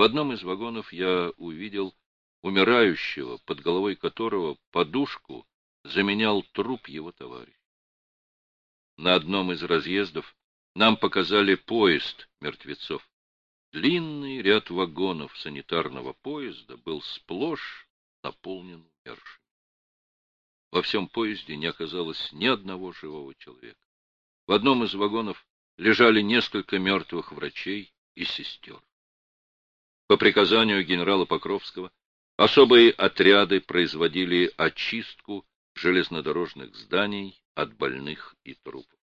В одном из вагонов я увидел умирающего, под головой которого подушку заменял труп его товарища. На одном из разъездов нам показали поезд мертвецов. Длинный ряд вагонов санитарного поезда был сплошь наполнен умершими. Во всем поезде не оказалось ни одного живого человека. В одном из вагонов лежали несколько мертвых врачей и сестер. По приказанию генерала Покровского особые отряды производили очистку железнодорожных зданий от больных и трупов.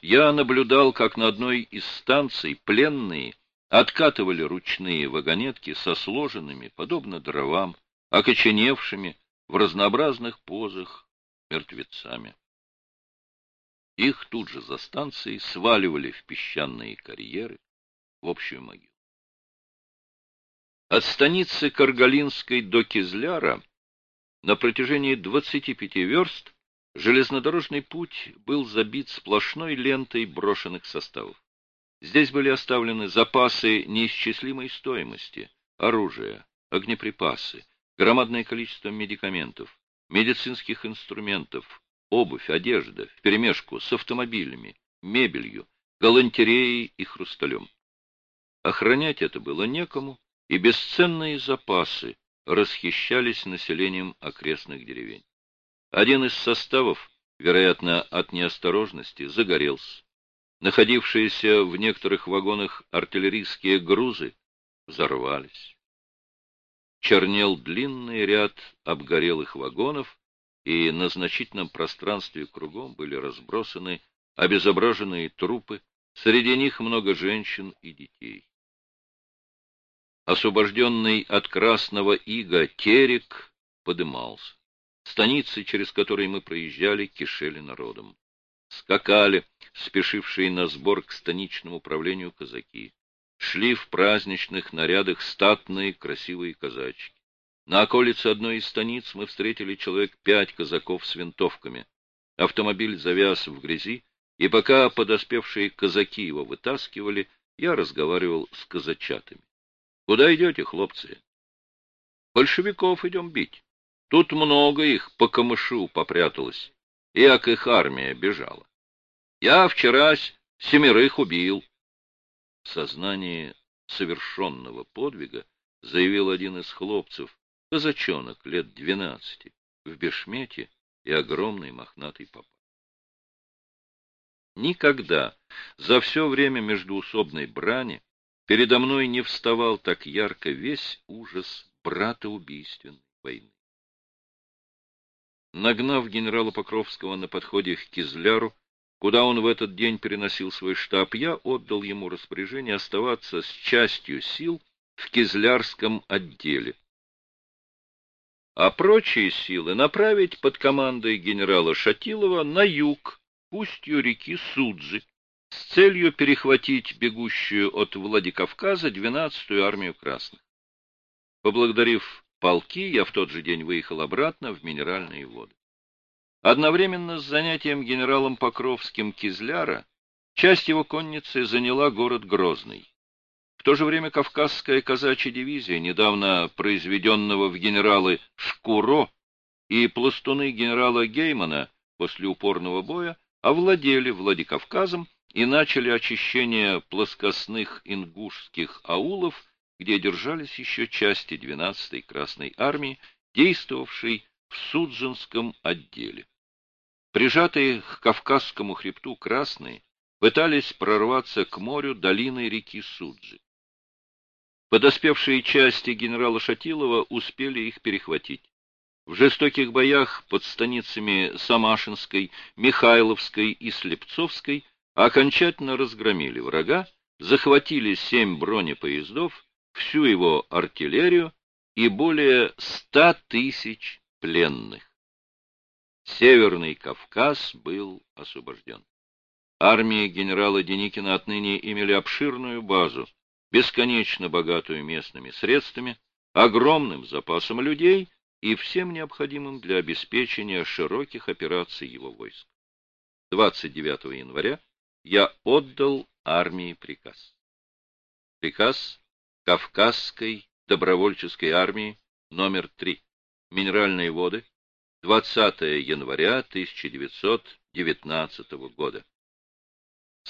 Я наблюдал, как на одной из станций пленные откатывали ручные вагонетки со сложенными, подобно дровам, окоченевшими в разнообразных позах мертвецами. Их тут же за станцией сваливали в песчаные карьеры в общую могилу. От станицы Каргалинской до Кизляра на протяжении 25 верст железнодорожный путь был забит сплошной лентой брошенных составов. Здесь были оставлены запасы неисчислимой стоимости, оружие, огнеприпасы, громадное количество медикаментов, медицинских инструментов, обувь, одежда, вперемешку с автомобилями, мебелью, галантереей и хрусталем. Охранять это было некому, и бесценные запасы расхищались населением окрестных деревень. Один из составов, вероятно, от неосторожности, загорелся. Находившиеся в некоторых вагонах артиллерийские грузы взорвались. Чернел длинный ряд обгорелых вагонов, и на значительном пространстве кругом были разбросаны обезображенные трупы, среди них много женщин и детей. Освобожденный от красного ига терек подымался. Станицы, через которые мы проезжали, кишели народом. Скакали, спешившие на сбор к станичному управлению казаки. Шли в праздничных нарядах статные красивые казачки. На околице одной из станиц мы встретили человек пять казаков с винтовками. Автомобиль завяз в грязи, и пока подоспевшие казаки его вытаскивали, я разговаривал с казачатами. Куда идете, хлопцы? Большевиков идем бить. Тут много их по камышу попряталось, как их армия бежала. Я вчера семерых убил. В сознании совершенного подвига заявил один из хлопцев, казачонок лет двенадцати, в бешмете и огромной мохнатой попа. Никогда за все время междуусобной брани Передо мной не вставал так ярко весь ужас брата убийственной войны. Нагнав генерала Покровского на подходе к Кизляру, куда он в этот день переносил свой штаб, я отдал ему распоряжение оставаться с частью сил в Кизлярском отделе, а прочие силы направить под командой генерала Шатилова на юг, к устью реки Суджи, целью перехватить бегущую от Владикавказа 12-ю армию красных. Поблагодарив полки, я в тот же день выехал обратно в Минеральные воды. Одновременно с занятием генералом Покровским Кизляра часть его конницы заняла город Грозный. В то же время Кавказская казачья дивизия, недавно произведенного в генералы Шкуро, и пластуны генерала Геймана после упорного боя овладели Владикавказом и начали очищение плоскостных ингушских аулов, где держались еще части 12-й Красной армии, действовавшей в Суджинском отделе. Прижатые к Кавказскому хребту красные пытались прорваться к морю долиной реки Суджи. Подоспевшие части генерала Шатилова успели их перехватить. В жестоких боях под станицами Самашинской, Михайловской и Слепцовской окончательно разгромили врага, захватили семь бронепоездов, всю его артиллерию и более ста тысяч пленных. Северный Кавказ был освобожден. Армии генерала Деникина отныне имели обширную базу, бесконечно богатую местными средствами, огромным запасом людей и всем необходимым для обеспечения широких операций его войск. 29 января я отдал армии приказ. Приказ Кавказской добровольческой армии номер 3. Минеральные воды. 20 января 1919 года.